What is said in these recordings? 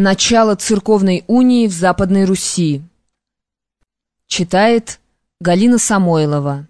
Начало церковной унии в Западной Руси. Читает Галина Самойлова.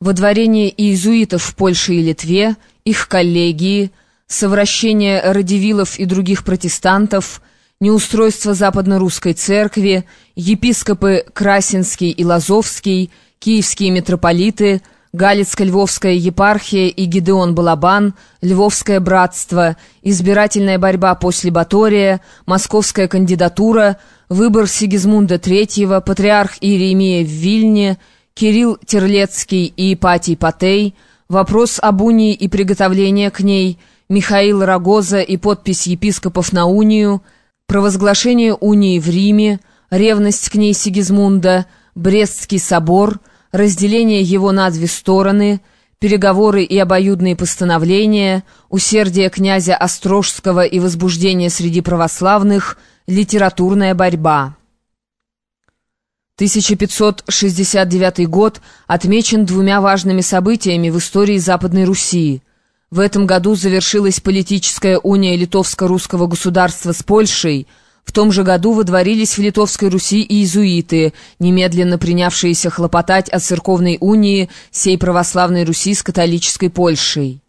Водворение иезуитов в Польше и Литве, их коллегии, совращение радивилов и других протестантов, неустройство Западно-Русской церкви, епископы Красинский и Лазовский, киевские митрополиты – Галицко-Львовская епархия и Гидеон Балабан, Львовское братство, избирательная борьба после Батория, московская кандидатура, выбор Сигизмунда III, патриарх Иеремия в Вильне, Кирилл Терлецкий и Ипатий Патей, вопрос об унии и приготовление к ней, Михаил Рогоза и подпись епископов на унию, провозглашение унии в Риме, ревность к ней Сигизмунда, Брестский собор – разделение его на две стороны, переговоры и обоюдные постановления, усердие князя Острожского и возбуждение среди православных, литературная борьба. 1569 год отмечен двумя важными событиями в истории Западной Руси. В этом году завершилась политическая уния литовско-русского государства с Польшей – в том же году водворились в Литовской Руси и иезуиты, немедленно принявшиеся хлопотать о церковной унии сей православной Руси с католической Польшей.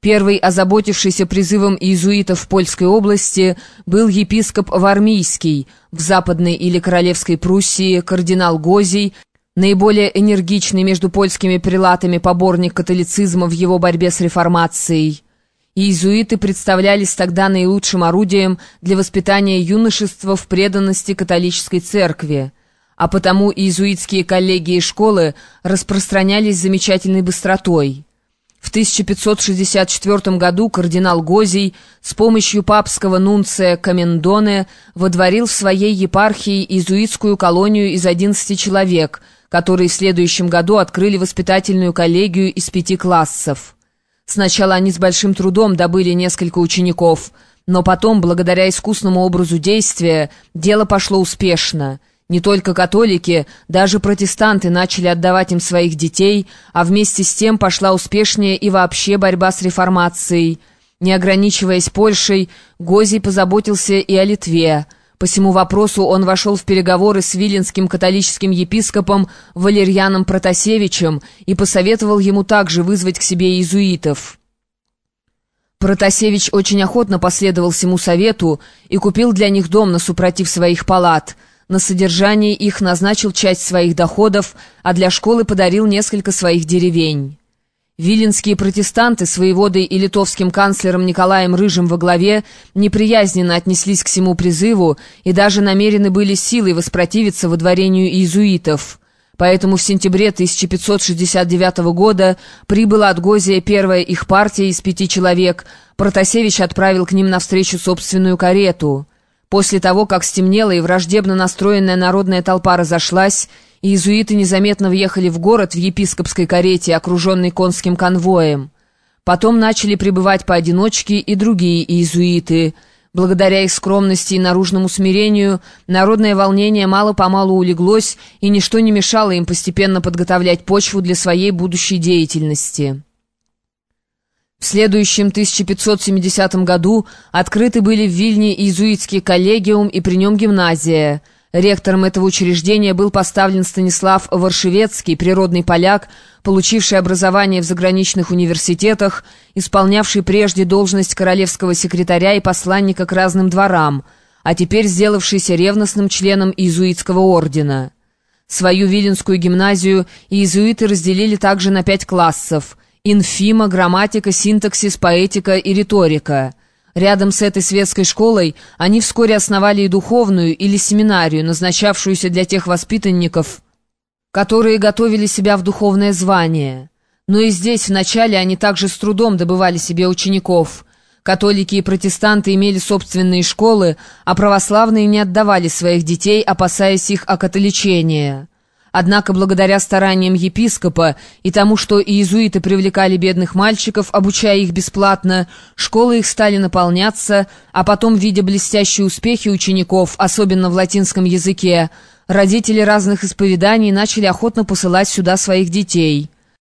Первый, озаботившийся призывом иезуитов в Польской области, был епископ Вармийский, в Западной или Королевской Пруссии кардинал Гозий, наиболее энергичный между польскими прилатами поборник католицизма в его борьбе с реформацией иезуиты представлялись тогда наилучшим орудием для воспитания юношества в преданности католической церкви, а потому иезуитские коллегии и школы распространялись замечательной быстротой. В 1564 году кардинал Гозий с помощью папского нунция Камендоне водворил в своей епархии иезуитскую колонию из 11 человек, которые в следующем году открыли воспитательную коллегию из пяти классов. Сначала они с большим трудом добыли несколько учеников, но потом, благодаря искусному образу действия, дело пошло успешно. Не только католики, даже протестанты начали отдавать им своих детей, а вместе с тем пошла успешнее и вообще борьба с реформацией. Не ограничиваясь Польшей, Гозий позаботился и о Литве – по всему вопросу он вошел в переговоры с виленским католическим епископом Валерьяном Протасевичем и посоветовал ему также вызвать к себе иезуитов. Протасевич очень охотно последовал всему совету и купил для них дом на супротив своих палат. На содержание их назначил часть своих доходов, а для школы подарил несколько своих деревень. Виленские протестанты с воеводой и литовским канцлером Николаем Рыжим во главе неприязненно отнеслись к всему призыву и даже намерены были силой воспротивиться водворению иезуитов. Поэтому в сентябре 1569 года прибыла от Гозия первая их партия из пяти человек. Протасевич отправил к ним навстречу собственную карету. После того, как стемнело и враждебно настроенная народная толпа разошлась, иезуиты незаметно въехали в город в епископской карете, окруженной конским конвоем. Потом начали прибывать поодиночке и другие иезуиты. Благодаря их скромности и наружному смирению, народное волнение мало-помалу улеглось, и ничто не мешало им постепенно подготовлять почву для своей будущей деятельности. В следующем 1570 году открыты были в Вильне иезуитский коллегиум и при нем гимназия. Ректором этого учреждения был поставлен Станислав Варшевецкий, природный поляк, получивший образование в заграничных университетах, исполнявший прежде должность королевского секретаря и посланника к разным дворам, а теперь сделавшийся ревностным членом иезуитского ордена. Свою Виленскую гимназию иезуиты разделили также на пять классов – инфима, грамматика, синтаксис, поэтика и риторика. Рядом с этой светской школой они вскоре основали и духовную или семинарию, назначавшуюся для тех воспитанников, которые готовили себя в духовное звание. Но и здесь вначале они также с трудом добывали себе учеников. Католики и протестанты имели собственные школы, а православные не отдавали своих детей, опасаясь их окатоличения. Однако благодаря стараниям епископа и тому, что иезуиты привлекали бедных мальчиков, обучая их бесплатно, школы их стали наполняться, а потом, видя блестящие успехи учеников, особенно в латинском языке, родители разных исповеданий начали охотно посылать сюда своих детей.